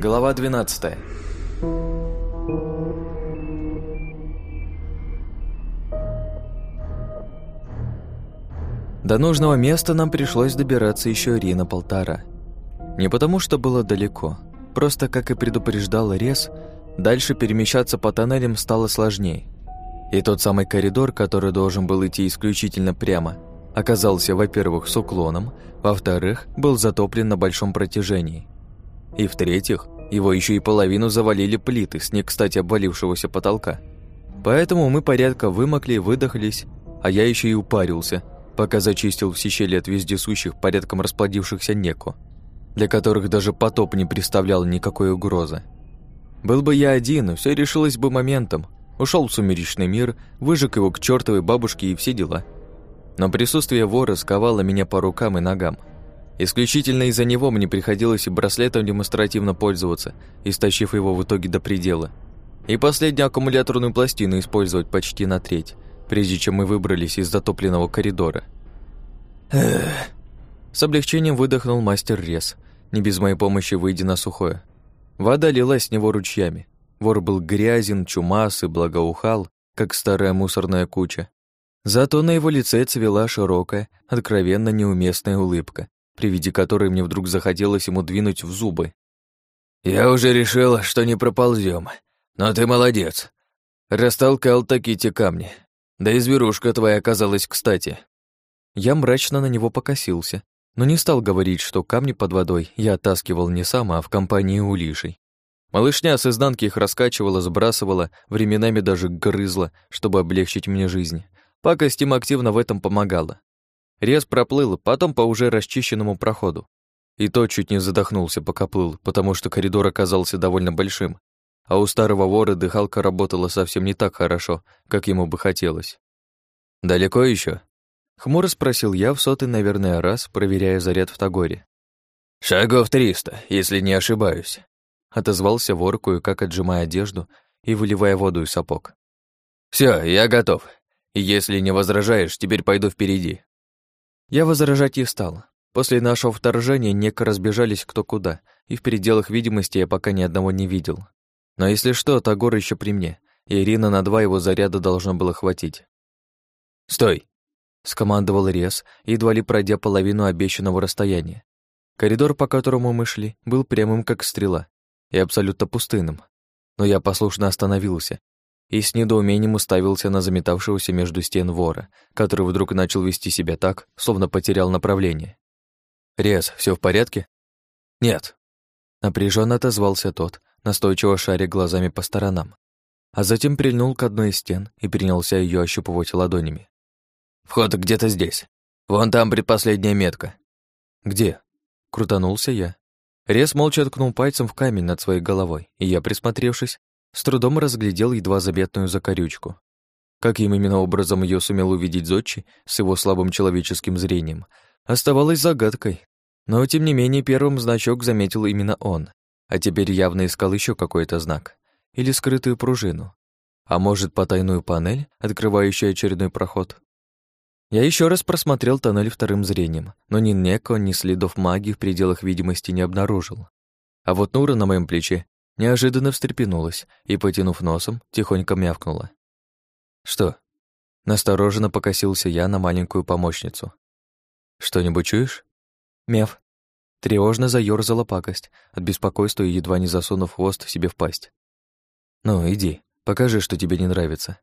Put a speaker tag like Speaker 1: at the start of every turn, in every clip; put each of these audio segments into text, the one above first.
Speaker 1: Глава 12 До нужного места нам пришлось добираться еще Рина полтора. Не потому, что было далеко, просто, как и предупреждал Рез, дальше перемещаться по тоннелям стало сложнее. И тот самый коридор, который должен был идти исключительно прямо, оказался, во-первых, с уклоном, во-вторых, был затоплен на большом протяжении. И в-третьих, его еще и половину завалили плиты с не кстати обвалившегося потолка. Поэтому мы порядка вымокли и выдохлись, а я еще и упарился, пока зачистил все щели от вездесущих порядком расплодившихся неку, для которых даже потоп не представлял никакой угрозы. Был бы я один, все решилось бы моментом. Ушел в сумеречный мир, выжег его к чертовой бабушке и все дела – но присутствие вора сковало меня по рукам и ногам. Исключительно из-за него мне приходилось браслетом демонстративно пользоваться, истощив его в итоге до предела. И последнюю аккумуляторную пластину использовать почти на треть, прежде чем мы выбрались из затопленного коридора. С облегчением выдохнул мастер Рез, не без моей помощи выйдя на сухое. Вода лилась с него ручьями. Вор был грязен, чумас и благоухал, как старая мусорная куча. Зато на его лице цвела широкая, откровенно неуместная улыбка, при виде которой мне вдруг захотелось ему двинуть в зубы. «Я уже решил, что не проползем, но ты молодец. Растолкал такие те камни. Да и зверушка твоя оказалась кстати». Я мрачно на него покосился, но не стал говорить, что камни под водой я оттаскивал не сам, а в компании улишей. Малышня с изнанки их раскачивала, сбрасывала, временами даже грызла, чтобы облегчить мне жизнь. Пакость им активно в этом помогала. Рез проплыл, потом по уже расчищенному проходу. И тот чуть не задохнулся, пока плыл, потому что коридор оказался довольно большим, а у старого вора дыхалка работала совсем не так хорошо, как ему бы хотелось. «Далеко еще? Хмуро спросил я в сотый, наверное, раз, проверяя заряд в Тагоре. «Шагов триста, если не ошибаюсь», — отозвался вор, кое-как отжимая одежду и выливая воду из сапог. Все, я готов. Если не возражаешь, теперь пойду впереди». Я возражать и стал. После нашего вторжения неко разбежались кто куда, и в пределах видимости я пока ни одного не видел. Но если что, Тагор еще при мне, и Ирина на два его заряда должно было хватить. «Стой!» — скомандовал Рез, едва ли пройдя половину обещанного расстояния. Коридор, по которому мы шли, был прямым, как стрела, и абсолютно пустынным. Но я послушно остановился, и с недоумением уставился на заметавшегося между стен вора, который вдруг начал вести себя так, словно потерял направление. «Рез, все в порядке?» «Нет». Напряженно отозвался тот, настойчиво шаря глазами по сторонам, а затем прильнул к одной из стен и принялся ее ощупывать ладонями. «Вход где-то здесь. Вон там предпоследняя метка». «Где?» Крутанулся я. Рез молча ткнул пальцем в камень над своей головой, и я, присмотревшись, с трудом разглядел едва заметную закорючку. Каким именно образом ее сумел увидеть Зодчи с его слабым человеческим зрением, оставалось загадкой. Но, тем не менее, первым значок заметил именно он, а теперь явно искал еще какой-то знак. Или скрытую пружину. А может, потайную панель, открывающую очередной проход? Я еще раз просмотрел тоннель вторым зрением, но ни Неко, ни следов магии в пределах видимости не обнаружил. А вот Нура на моем плече неожиданно встрепенулась и, потянув носом, тихонько мявкнула. «Что?» Настороженно покосился я на маленькую помощницу. «Что-нибудь чуешь?» «Мяв». Тревожно заёрзала пакость, от беспокойства и едва не засунув хвост себе в пасть. «Ну, иди, покажи, что тебе не нравится».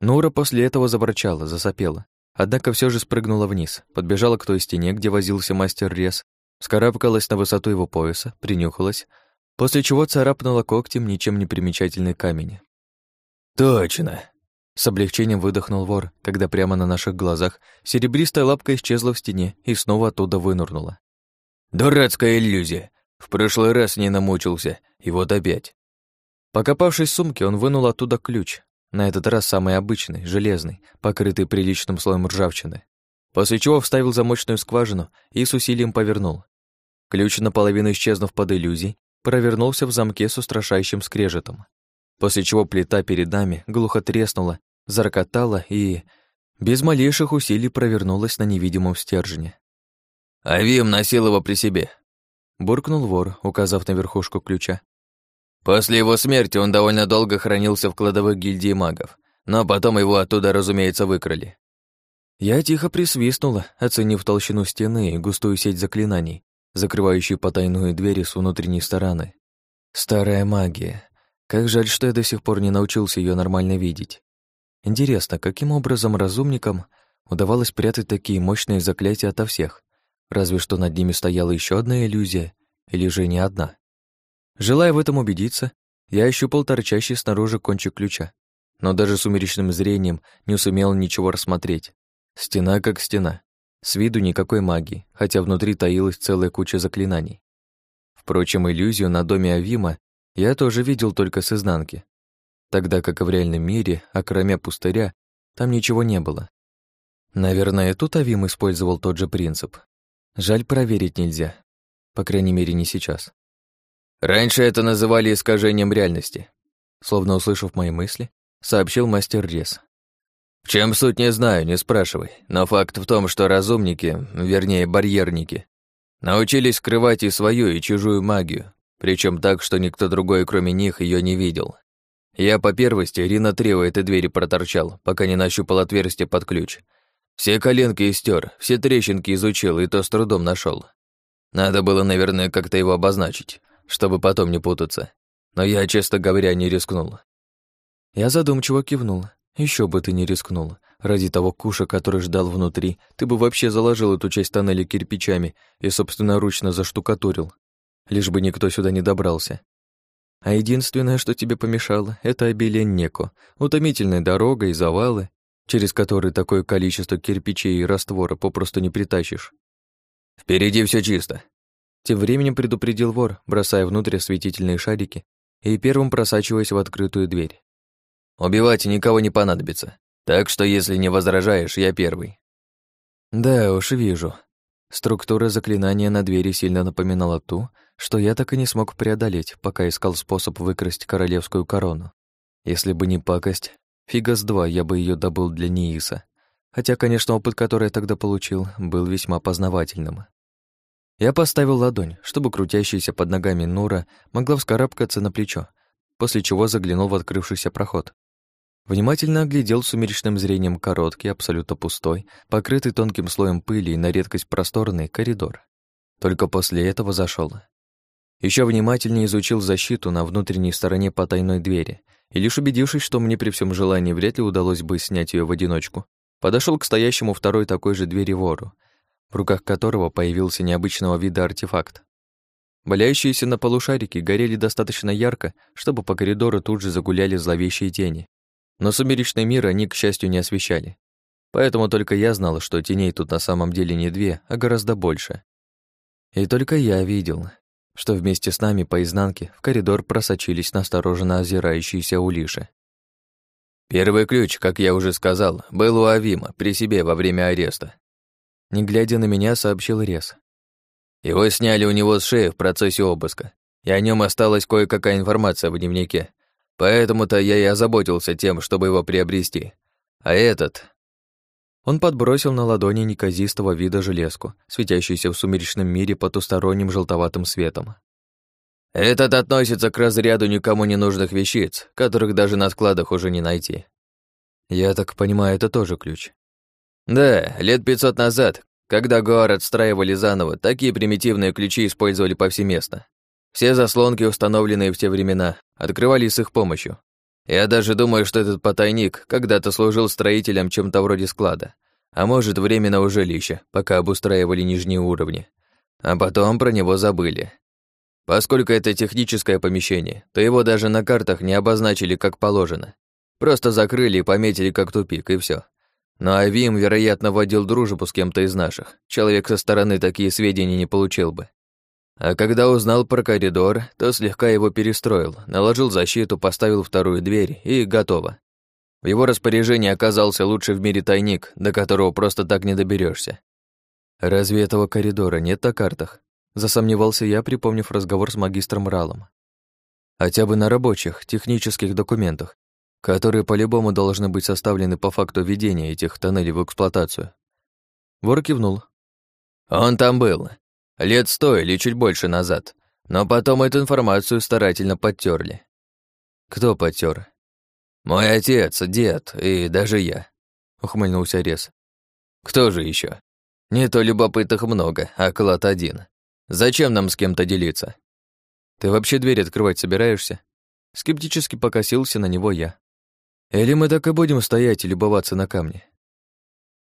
Speaker 1: Нура после этого заборчала, засопела, однако все же спрыгнула вниз, подбежала к той стене, где возился мастер Рез, скарабкалась на высоту его пояса, принюхалась, после чего царапнула когтем ничем не примечательный камень. «Точно!» С облегчением выдохнул вор, когда прямо на наших глазах серебристая лапка исчезла в стене и снова оттуда вынырнула. «Дурацкая иллюзия! В прошлый раз не намучился, и вот опять!» Покопавшись в сумке, он вынул оттуда ключ, на этот раз самый обычный, железный, покрытый приличным слоем ржавчины, после чего вставил замочную скважину и с усилием повернул. Ключ, наполовину исчезнув под иллюзией, провернулся в замке с устрашающим скрежетом, после чего плита перед нами глухо треснула, зарокотала и, без малейших усилий, провернулась на невидимом стержне. «Авим носил его при себе», буркнул вор, указав на верхушку ключа.
Speaker 2: После его смерти он довольно долго хранился в кладовых гильдии магов, но потом его оттуда, разумеется, выкрали.
Speaker 1: Я тихо присвистнула, оценив толщину стены и густую сеть заклинаний, закрывающую потайную дверь с внутренней стороны. Старая магия. Как жаль, что я до сих пор не научился ее нормально видеть. Интересно, каким образом разумникам удавалось прятать такие мощные заклятия ото всех? Разве что над ними стояла еще одна иллюзия, или же не одна. Желая в этом убедиться, я ощупал торчащий снаружи кончик ключа, но даже сумеречным зрением не сумел ничего рассмотреть. Стена как стена. С виду никакой магии, хотя внутри таилась целая куча заклинаний. Впрочем, иллюзию на доме Авима я тоже видел только с изнанки, тогда как в реальном мире, окромя пустыря, там ничего не было. Наверное, тут Авим использовал тот же принцип. Жаль, проверить нельзя. По крайней мере, не сейчас.
Speaker 2: Раньше это называли искажением реальности.
Speaker 1: Словно услышав мои мысли, сообщил мастер Рез.
Speaker 2: В чем суть, не знаю, не спрашивай. Но факт в том, что разумники, вернее, барьерники, научились скрывать и свою, и чужую магию, причем так, что никто другой, кроме них, ее не видел. Я по первости Рина Трео этой двери проторчал, пока не нащупал отверстие под ключ. Все коленки истер, все трещинки изучил, и то с трудом нашел. Надо было, наверное, как-то его обозначить, чтобы потом не путаться. Но я, честно говоря, не рискнул.
Speaker 1: Я задумчиво кивнул. Еще бы ты не рискнул. Ради того куша, который ждал внутри, ты бы вообще заложил эту часть тоннеля кирпичами и собственноручно заштукатурил. Лишь бы никто сюда не добрался. А единственное, что тебе помешало, это обилие неко, утомительная дорога и завалы, через которые такое количество кирпичей и раствора попросту не притащишь.
Speaker 2: «Впереди все чисто»,
Speaker 1: тем временем предупредил вор, бросая внутрь осветительные шарики и первым просачиваясь в открытую дверь.
Speaker 2: Убивать никого не понадобится. Так что, если не возражаешь, я первый.
Speaker 1: Да уж, вижу. Структура заклинания на двери сильно напоминала ту, что я так и не смог преодолеть, пока искал способ выкрасть королевскую корону. Если бы не пакость, фига с два я бы ее добыл для Нииса. Хотя, конечно, опыт, который я тогда получил, был весьма познавательным. Я поставил ладонь, чтобы крутящаяся под ногами Нура могла вскарабкаться на плечо, после чего заглянул в открывшийся проход. Внимательно оглядел сумеречным зрением короткий, абсолютно пустой, покрытый тонким слоем пыли и на редкость просторный коридор. Только после этого зашел. Еще внимательнее изучил защиту на внутренней стороне потайной двери, и лишь убедившись, что мне при всем желании вряд ли удалось бы снять ее в одиночку, подошел к стоящему второй такой же двери вору, в руках которого появился необычного вида артефакт. Валяющиеся на полу шарики горели достаточно ярко, чтобы по коридору тут же загуляли зловещие тени, но сумеречный мир они, к счастью, не освещали. Поэтому только я знала, что теней тут на самом деле не две, а гораздо больше. И только я видел, что вместе с нами по изнанке в коридор просочились настороженно озирающиеся улиши.
Speaker 2: Первый ключ, как я уже сказал, был у Авима при себе во время ареста.
Speaker 1: Не глядя на меня, сообщил Рез.
Speaker 2: Его сняли у него с шеи в процессе обыска, и о нем осталась кое-какая информация в дневнике, Поэтому-то я и озаботился тем, чтобы его приобрести. А этот...
Speaker 1: Он подбросил на ладони неказистого вида железку, светящуюся в сумеречном мире потусторонним желтоватым светом.
Speaker 2: Этот относится к разряду никому не нужных вещиц, которых даже на складах уже не найти.
Speaker 1: Я так понимаю, это тоже ключ.
Speaker 2: Да, лет пятьсот назад, когда город отстраивали заново, такие примитивные ключи использовали повсеместно. Все заслонки, установленные в те времена, открывались с их помощью. Я даже думаю, что этот потайник когда-то служил строителем чем-то вроде склада, а может, временного жилища, пока обустраивали нижние уровни. А потом про него забыли. Поскольку это техническое помещение, то его даже на картах не обозначили как положено. Просто закрыли и пометили как тупик, и все. Но Авим, вероятно, водил дружбу с кем-то из наших. Человек со стороны такие сведения не получил бы. А когда узнал про коридор, то слегка его перестроил, наложил защиту, поставил вторую дверь и готово. В его распоряжении оказался лучший в мире тайник, до которого просто так не доберешься.
Speaker 1: «Разве этого коридора нет на картах?» Засомневался я, припомнив разговор с магистром Ралом. «Хотя бы на рабочих, технических документах, которые по-любому должны быть составлены по факту введения этих тоннелей в эксплуатацию». Вор кивнул.
Speaker 2: «Он там был. Лет сто или чуть больше назад. Но потом эту информацию старательно подтерли.
Speaker 1: Кто подтер?
Speaker 2: Мой отец, дед и даже я, ухмыльнулся Рез. Кто же еще? Не то любопытных много, а клад один. Зачем нам с кем-то делиться?
Speaker 1: Ты вообще дверь открывать собираешься? Скептически покосился на него я. Или мы так и будем стоять и любоваться на камни?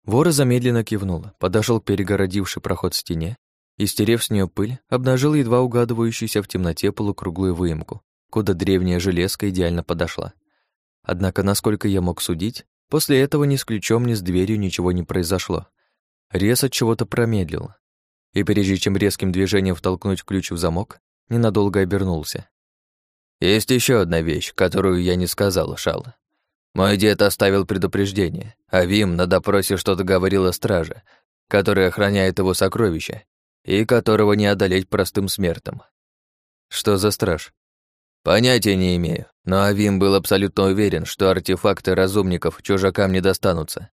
Speaker 1: Вора замедленно кивнул, подошел к перегородившей проход стене и, стерев с нее пыль, обнажил едва угадывающуюся в темноте полукруглую выемку, куда древняя железка идеально подошла. Однако, насколько я мог судить, после этого ни с ключом, ни с дверью ничего не произошло. Рез от чего-то промедлил, и прежде чем резким движением втолкнуть ключ в замок, ненадолго обернулся.
Speaker 2: «Есть еще одна вещь, которую я не сказал, Шал. Мой дед оставил предупреждение, а Вим на допросе что-то говорил о страже, который охраняет его сокровища и которого не одолеть простым смертным.
Speaker 1: Что за страж?
Speaker 2: Понятия не имею, но Авим был абсолютно уверен, что артефакты разумников чужакам не достанутся.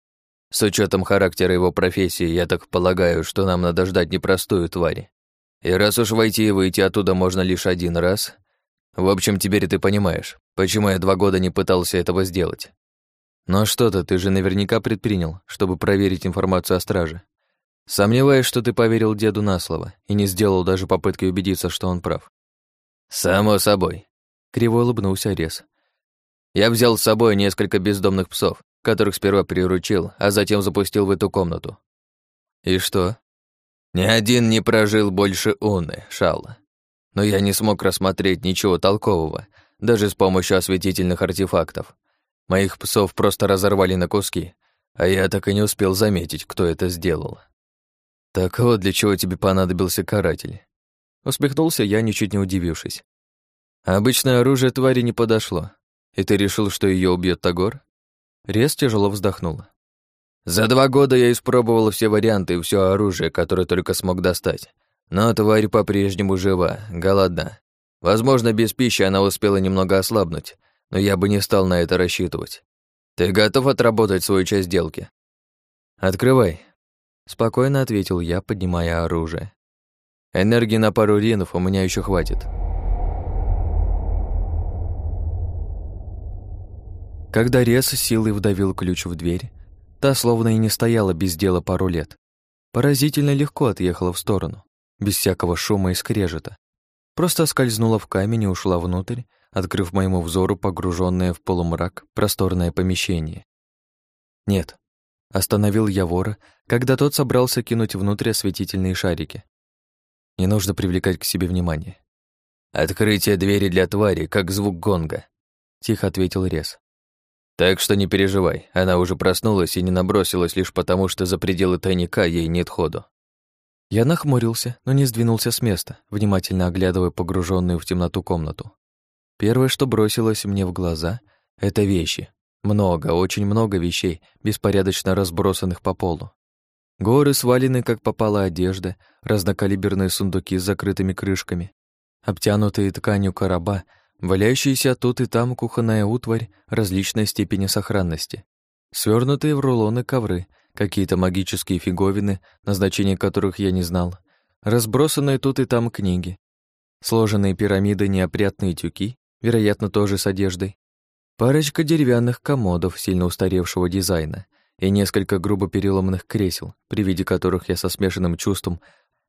Speaker 2: С учетом характера его профессии, я так полагаю, что нам надо ждать непростую тварь. И раз уж войти и выйти оттуда можно лишь один раз... В общем, теперь ты понимаешь, почему я два года не пытался этого сделать.
Speaker 1: Но что-то ты же наверняка предпринял, чтобы проверить информацию о страже. Сомневаюсь, что ты поверил деду на слово и не сделал даже попытки убедиться, что он прав.
Speaker 2: Само собой. Криво улыбнулся Рез. Я взял с собой несколько бездомных псов, которых сперва приручил, а затем запустил в эту комнату.
Speaker 1: И что?
Speaker 2: Ни один не прожил больше Уны, Шалла. Но я не смог рассмотреть ничего толкового, даже с помощью осветительных артефактов. Моих псов просто разорвали на куски, а я так и не успел заметить, кто это сделал.
Speaker 1: Так вот, для чего тебе понадобился каратель. Усмехнулся я, ничуть не удивившись. Обычное оружие твари не подошло. И ты решил, что ее убьет Тагор? Рез тяжело вздохнула.
Speaker 2: За два года я испробовал все варианты и все оружие, которое только смог достать. Но тварь по-прежнему жива, голодна. Возможно, без пищи она успела немного ослабнуть, но я бы не стал на это рассчитывать. Ты готов отработать свою часть сделки?
Speaker 1: Открывай. Спокойно ответил я, поднимая оружие. Энергии на пару ринов у меня еще хватит. Когда Рес силой вдавил ключ в дверь, та словно и не стояла без дела пару лет. Поразительно легко отъехала в сторону, без всякого шума и скрежета. Просто скользнула в камень и ушла внутрь, открыв моему взору погруженное в полумрак просторное помещение. Нет, остановил я вора, когда тот собрался кинуть внутрь осветительные шарики. Не нужно привлекать к себе внимание.
Speaker 2: «Открытие двери для твари, как звук гонга», — тихо ответил Рез. Так что не переживай, она уже проснулась и не набросилась лишь потому, что за пределы тайника ей нет ходу.
Speaker 1: Я нахмурился, но не сдвинулся с места, внимательно оглядывая погруженную в темноту комнату. Первое, что бросилось мне в глаза, — это вещи. Много, очень много вещей, беспорядочно разбросанных по полу. Горы свалены, как попала одежда, разнокалиберные сундуки с закрытыми крышками, обтянутые тканью короба — Валяющиеся тут и там кухонная утварь различной степени сохранности. Свернутые в рулоны ковры, какие-то магические фиговины, назначение которых я не знал. Разбросанные тут и там книги. Сложенные пирамиды неопрятные тюки, вероятно, тоже с одеждой. Парочка деревянных комодов сильно устаревшего дизайна и несколько грубо переломанных кресел, при виде которых я со смешанным чувством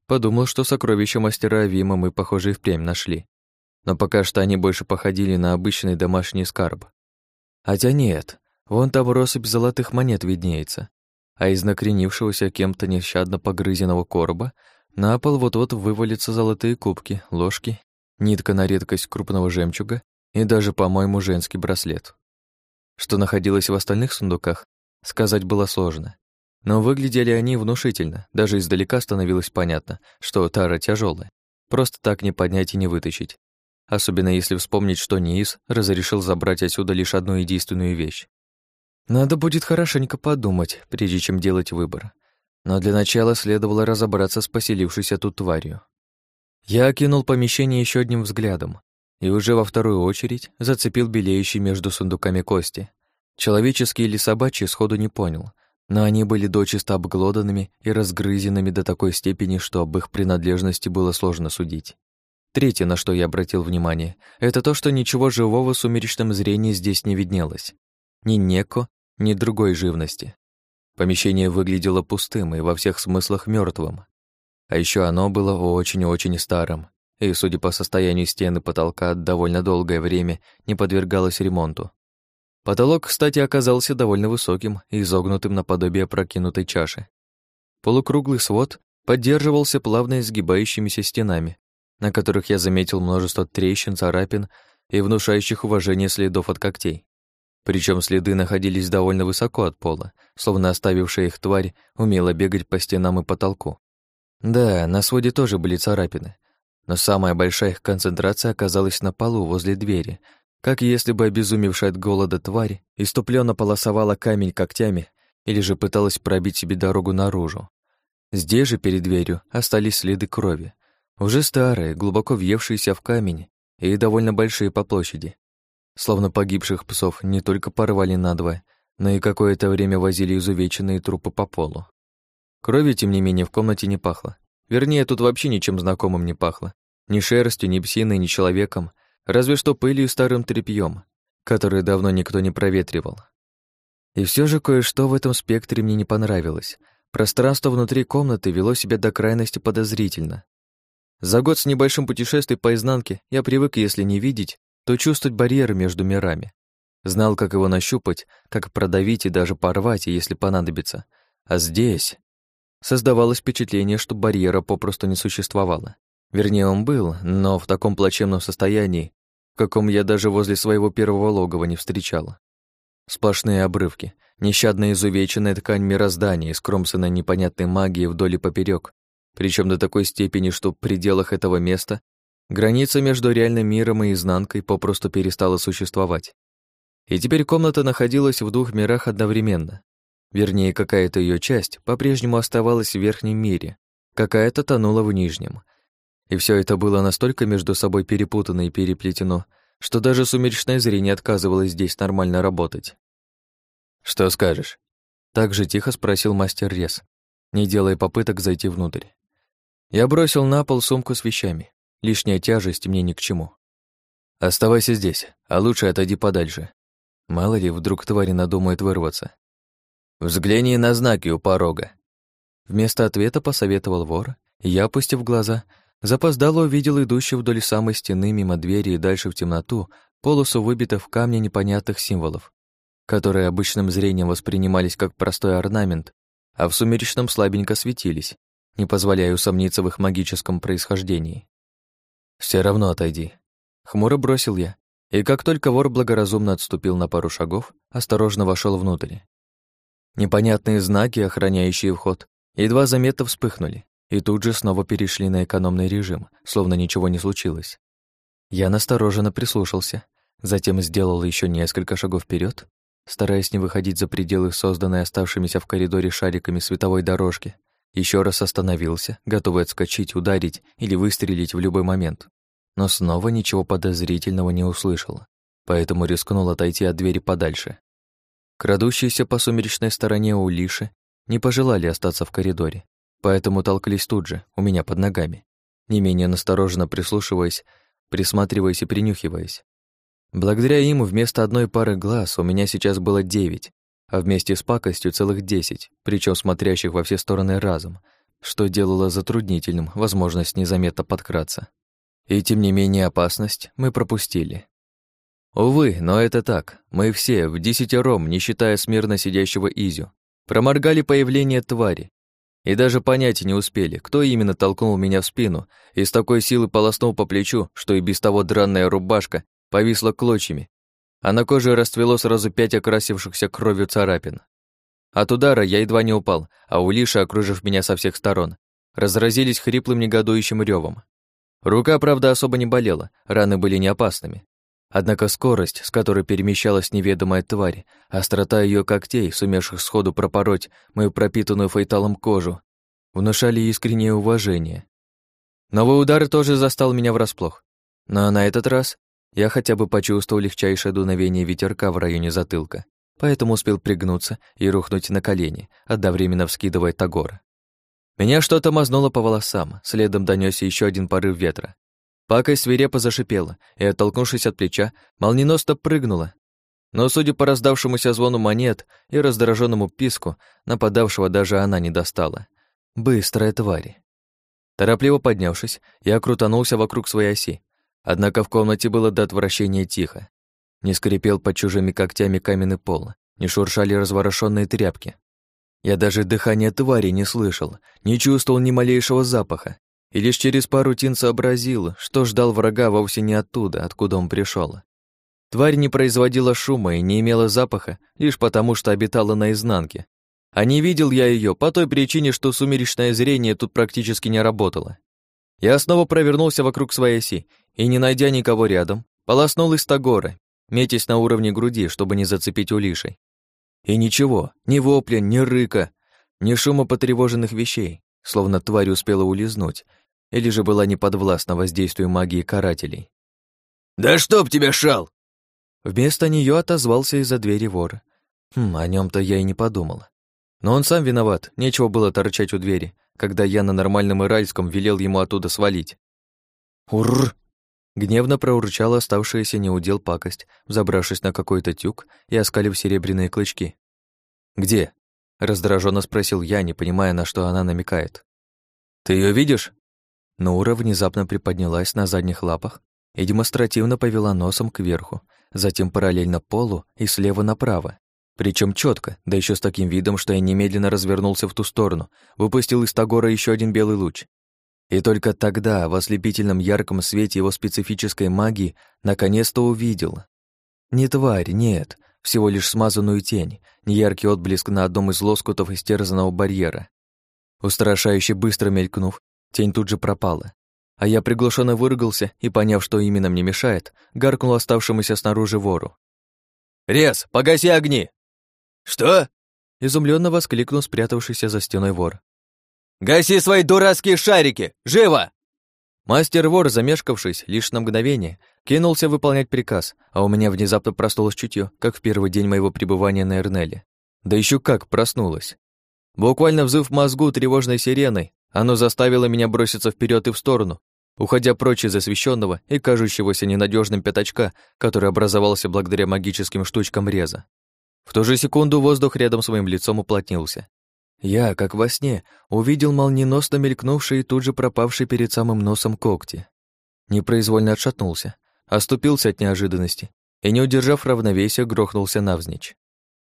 Speaker 1: подумал, что сокровища мастера Авима мы, похоже, и впрямь нашли но пока что они больше походили на обычный домашний скарб. Хотя нет, вон там россыпь золотых монет виднеется, а из накренившегося кем-то нещадно погрызенного короба на пол вот-вот вывалятся золотые кубки, ложки, нитка на редкость крупного жемчуга и даже, по-моему, женский браслет. Что находилось в остальных сундуках, сказать было сложно. Но выглядели они внушительно, даже издалека становилось понятно, что тара тяжелая. Просто так не поднять и не вытащить особенно если вспомнить, что Ниис разрешил забрать отсюда лишь одну единственную вещь. Надо будет хорошенько подумать, прежде чем делать выбор. Но для начала следовало разобраться с поселившейся тут тварью. Я окинул помещение еще одним взглядом и уже во вторую очередь зацепил белеющий между сундуками кости. Человеческие или собачьи сходу не понял, но они были дочисто обглоданными и разгрызенными до такой степени, что об их принадлежности было сложно судить. Третье, на что я обратил внимание, это то, что ничего живого в сумеречном зрении здесь не виднелось. Ни неко, ни другой живности. Помещение выглядело пустым и во всех смыслах мертвым. А еще оно было очень-очень старым, и, судя по состоянию стены потолка, довольно долгое время не подвергалось ремонту. Потолок, кстати, оказался довольно высоким и изогнутым наподобие прокинутой чаши. Полукруглый свод поддерживался плавно изгибающимися стенами, на которых я заметил множество трещин, царапин и внушающих уважение следов от когтей. Причем следы находились довольно высоко от пола, словно оставившая их тварь умела бегать по стенам и потолку. Да, на своде тоже были царапины, но самая большая их концентрация оказалась на полу возле двери, как если бы обезумевшая от голода тварь иступленно полосовала камень когтями или же пыталась пробить себе дорогу наружу. Здесь же перед дверью остались следы крови, уже старые, глубоко въевшиеся в камень и довольно большие по площади. Словно погибших псов не только порвали надвое, но и какое-то время возили изувеченные трупы по полу. Крови, тем не менее, в комнате не пахло. Вернее, тут вообще ничем знакомым не пахло. Ни шерстью, ни псиной, ни человеком, разве что пылью и старым тряпьем, которое давно никто не проветривал. И все же кое-что в этом спектре мне не понравилось. Пространство внутри комнаты вело себя до крайности подозрительно. За год с небольшим путешествием по изнанке я привык, если не видеть, то чувствовать барьеры между мирами. Знал, как его нащупать, как продавить и даже порвать, если понадобится. А здесь создавалось впечатление, что барьера попросту не существовало. Вернее, он был, но в таком плачевном состоянии, в каком я даже возле своего первого логова не встречала. Сплошные обрывки, нещадно изувеченная ткань мироздания, скромсанная непонятной магией вдоль и поперек, причем до такой степени, что в пределах этого места граница между реальным миром и изнанкой попросту перестала существовать. И теперь комната находилась в двух мирах одновременно. Вернее, какая-то ее часть по-прежнему оставалась в верхнем мире, какая-то тонула в нижнем — и все это было настолько между собой перепутано и переплетено, что даже сумеречное зрение отказывалось здесь нормально работать. «Что скажешь?» Так же тихо спросил мастер Рез, не делая попыток зайти внутрь. Я бросил на пол сумку с вещами. Лишняя тяжесть мне ни к чему. «Оставайся здесь, а лучше отойди подальше. Мало ли, вдруг твари надумают вырваться. Взгляни на знаки у порога». Вместо ответа посоветовал вор, я, опустив глаза, Запоздало увидел идущую вдоль самой стены мимо двери и дальше в темноту полосу выбитых в камне непонятных символов, которые обычным зрением воспринимались как простой орнамент, а в сумеречном слабенько светились, не позволяя усомниться в их магическом происхождении. Все равно отойди», — хмуро бросил я, и как только вор благоразумно отступил на пару шагов, осторожно вошел внутрь. Непонятные знаки, охраняющие вход, едва заметно вспыхнули, и тут же снова перешли на экономный режим, словно ничего не случилось. Я настороженно прислушался, затем сделал еще несколько шагов вперед, стараясь не выходить за пределы созданной оставшимися в коридоре шариками световой дорожки, еще раз остановился, готовый отскочить, ударить или выстрелить в любой момент. Но снова ничего подозрительного не услышал, поэтому рискнул отойти от двери подальше. Крадущиеся по сумеречной стороне улиши не пожелали остаться в коридоре, поэтому толклись тут же, у меня под ногами, не менее настороженно прислушиваясь, присматриваясь и принюхиваясь. Благодаря им вместо одной пары глаз у меня сейчас было девять, а вместе с пакостью целых десять, причем смотрящих во все стороны разом, что делало затруднительным возможность незаметно подкраться. И тем не менее опасность мы пропустили. Увы, но это так. Мы все, в десятером, не считая смирно сидящего Изю, проморгали появление твари, и даже понять не успели, кто именно толкнул меня в спину и с такой силы полоснул по плечу, что и без того дранная рубашка повисла клочьями, а на коже расцвело сразу пять окрасившихся кровью царапин. От удара я едва не упал, а улиши, окружив меня со всех сторон, разразились хриплым негодующим ревом. Рука, правда, особо не болела, раны были не опасными. Однако скорость, с которой перемещалась неведомая тварь, острота ее когтей, сумевших сходу пропороть мою пропитанную фейталом кожу, внушали искреннее уважение. Новый удар тоже застал меня врасплох. Но на этот раз я хотя бы почувствовал легчайшее дуновение ветерка в районе затылка поэтому успел пригнуться и рухнуть на колени, одновременно вскидывая Тагора. Меня что-то мазнуло по волосам, следом донёсся еще один порыв ветра. Пакость свирепо зашипела и, оттолкнувшись от плеча, молниеносно прыгнула. Но, судя по раздавшемуся звону монет и раздраженному писку, нападавшего даже она не достала. Быстрая тварь. Торопливо поднявшись, я крутанулся вокруг своей оси. Однако в комнате было до отвращения тихо. Не скрипел под чужими когтями каменный пол, не шуршали разворошенные тряпки. Я даже дыхания твари не слышал, не чувствовал ни малейшего запаха, и лишь через пару тин сообразил, что ждал врага вовсе не оттуда, откуда он пришел. Тварь не производила шума и не имела запаха лишь потому, что обитала на изнанке, а не видел я ее по той причине, что сумеречное зрение тут практически не работало. Я снова провернулся вокруг своей оси и, не найдя никого рядом, полоснул из Тагора, метясь на уровне груди, чтобы не зацепить улишей. И ничего, ни вопля, ни рыка, ни шума потревоженных вещей, словно тварь успела улизнуть, или же была неподвластна воздействию магии карателей.
Speaker 2: «Да чтоб тебя шал!»
Speaker 1: Вместо нее отозвался из-за двери вор. Хм, о нем то я и не подумала. Но он сам виноват, нечего было торчать у двери, когда я на нормальном иральском велел ему оттуда свалить. «Уррр!» Гневно проурчала оставшаяся неудел пакость, взобравшись на какой-то тюк и оскалив серебряные клычки. «Где?» — раздраженно спросил я, не понимая, на что она намекает. «Ты ее видишь?» Нура внезапно приподнялась на задних лапах и демонстративно повела носом кверху, затем параллельно полу и слева направо, причем четко, да еще с таким видом, что я немедленно развернулся в ту сторону, выпустил из Тагора еще один белый луч. И только тогда, в ослепительном ярком свете его специфической магии, наконец-то увидел. Не тварь, нет, всего лишь смазанную тень, неяркий отблеск на одном из лоскутов истерзанного барьера. Устрашающе быстро мелькнув, тень тут же пропала. А я приглушенно выругался и, поняв, что именно мне мешает, гаркнул оставшемуся снаружи вору. «Рез, погаси огни!»
Speaker 2: «Что?»
Speaker 1: — изумленно воскликнул спрятавшийся за стеной вор.
Speaker 2: «Гаси свои дурацкие шарики! Живо!»
Speaker 1: Мастер-вор, замешкавшись лишь на мгновение, кинулся выполнять приказ, а у меня внезапно проснулось чутье, как в первый день моего пребывания на Эрнеле. Да еще как проснулось. Буквально взыв мозгу тревожной сиреной, оно заставило меня броситься вперед и в сторону, уходя прочь из освещенного и кажущегося ненадежным пятачка, который образовался благодаря магическим штучкам реза. В ту же секунду воздух рядом с моим лицом уплотнился. Я, как во сне, увидел молниеносно мелькнувший и тут же пропавший перед самым носом когти. Непроизвольно отшатнулся, оступился от неожиданности и, не удержав равновесия, грохнулся навзничь.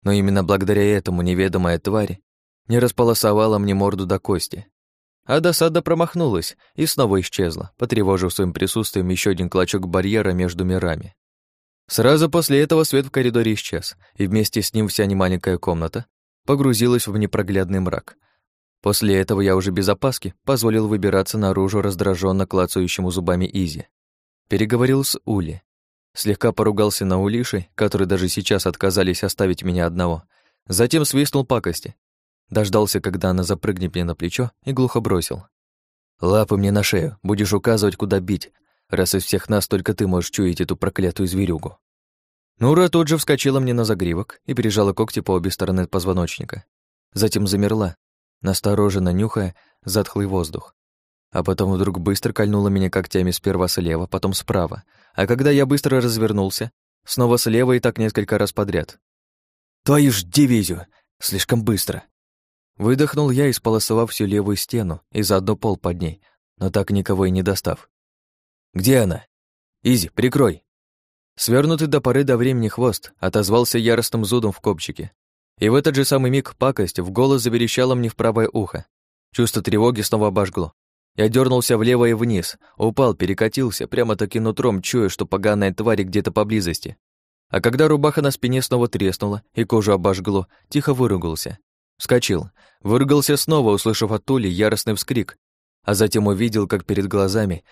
Speaker 1: Но именно благодаря этому неведомая тварь не располосовала мне морду до кости. А досада промахнулась и снова исчезла, потревожив своим присутствием еще один клочок барьера между мирами. Сразу после этого свет в коридоре исчез, и вместе с ним вся немаленькая комната погрузилась в непроглядный мрак. После этого я уже без опаски позволил выбираться наружу раздраженно клацающему зубами Изи. Переговорил с Ули. Слегка поругался на Улиши, которые даже сейчас отказались оставить меня одного. Затем свистнул пакости. Дождался, когда она запрыгнет мне на плечо, и глухо бросил. «Лапы мне на шею, будешь указывать, куда бить, раз из всех нас только ты можешь чуять эту проклятую зверюгу». Нура тут же вскочила мне на загривок и прижала когти по обе стороны позвоночника. Затем замерла, настороженно нюхая затхлый воздух. А потом вдруг быстро кольнула меня когтями сперва слева, потом справа. А когда я быстро развернулся, снова слева и так несколько раз подряд. «Твою ж дивизию! Слишком быстро!» Выдохнул я, исполосовав всю левую стену и заодно пол под ней, но так никого и не достав. «Где она?» «Изи, прикрой!» Свернутый до поры до времени хвост отозвался яростным зудом в копчике. И в этот же самый миг пакость в голос заверещала мне в правое ухо. Чувство тревоги снова обожгло. Я дернулся влево и вниз, упал, перекатился, прямо-таки нутром, чуя, что поганая тварь где-то поблизости. А когда рубаха на спине снова треснула и кожу обожгло, тихо выругался. Вскочил, выругался снова, услышав от Тули яростный вскрик, а затем увидел, как перед глазами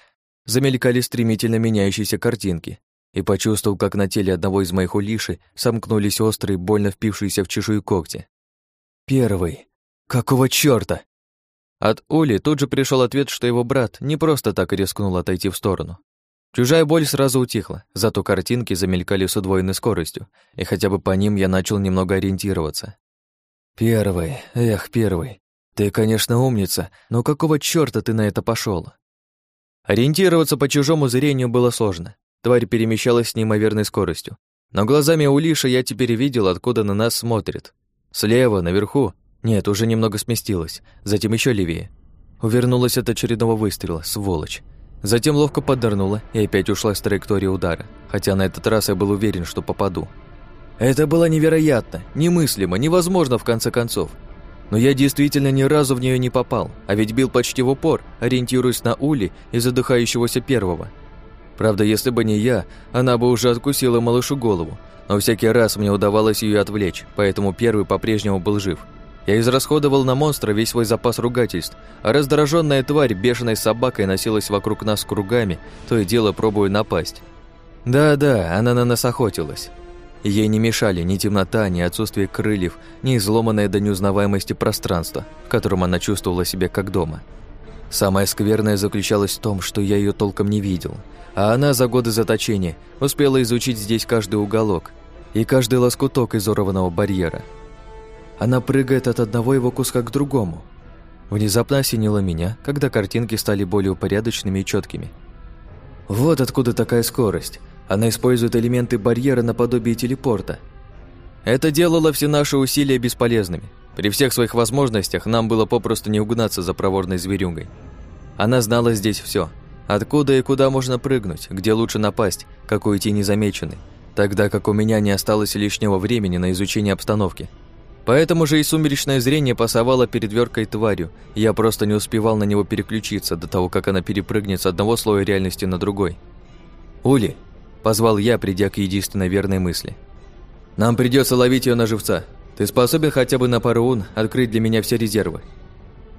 Speaker 1: замелькали стремительно меняющиеся картинки, и почувствовал, как на теле одного из моих улишей сомкнулись острые, больно впившиеся в чешую когти. Первый. Какого чёрта? От Ули тут же пришел ответ, что его брат не просто так рискнул отойти в сторону. Чужая боль сразу утихла, зато картинки замелькали с удвоенной скоростью, и хотя бы по ним я начал немного ориентироваться. «Первый, эх, первый. Ты, конечно, умница, но какого чёрта ты на это пошёл?» Ориентироваться по чужому зрению было сложно. Тварь перемещалась с неимоверной скоростью. Но глазами Улиша я теперь видел, откуда на нас смотрит. Слева, наверху. Нет, уже немного сместилась. Затем ещё левее. Увернулась от очередного выстрела, сволочь. Затем ловко поднырнула и опять ушла с траектории удара, хотя на этот раз я был уверен, что попаду. Это было невероятно, немыслимо, невозможно в конце концов. Но я действительно ни разу в нее не попал, а ведь бил почти в упор, ориентируясь на Ули и задыхающегося первого. Правда, если бы не я, она бы уже откусила малышу голову, но всякий раз мне удавалось ее отвлечь, поэтому первый по-прежнему был жив – я израсходовал на монстра весь свой запас ругательств, а раздраженная тварь бешеной собакой носилась вокруг нас кругами, то и дело пробуя напасть. Да-да, она на нас охотилась. Ей не мешали ни темнота, ни отсутствие крыльев, ни изломанное до неузнаваемости пространство, в котором она чувствовала себя как дома. Самое скверное заключалось в том, что я ее толком не видел, а она за годы заточения успела изучить здесь каждый уголок и каждый лоскуток изорванного барьера – она прыгает от одного его куска к другому. Внезапно осенило меня, когда картинки стали более упорядоченными и четкими. Вот откуда такая скорость. Она использует элементы барьера наподобие телепорта. Это делало все наши усилия бесполезными. При всех своих возможностях нам было попросту не угнаться за проворной зверюгой. Она знала здесь все: Откуда и куда можно прыгнуть, где лучше напасть, как уйти незамеченный. Тогда как у меня не осталось лишнего времени на изучение обстановки – Поэтому же и сумеречное зрение пасовало перед веркой тварью, я просто не успевал на него переключиться до того, как она перепрыгнет с одного слоя реальности на другой. «Ули!» – позвал я, придя к единственной верной мысли. «Нам придется ловить ее на живца. Ты способен хотя бы на пару ун открыть для меня все резервы?»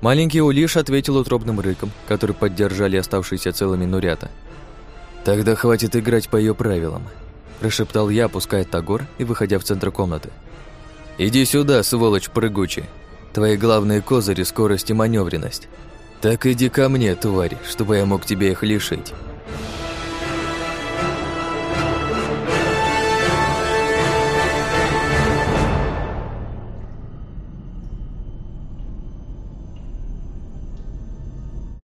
Speaker 1: Маленький Улиш ответил утробным рыком, который поддержали оставшиеся целыми нурята. «Тогда хватит играть по ее правилам», – прошептал я, опуская Тагор и выходя в центр комнаты. Иди сюда, сволочь прыгучий. Твои главные козыри – скорость и маневренность. Так иди ко мне, тварь, чтобы я мог тебя их лишить.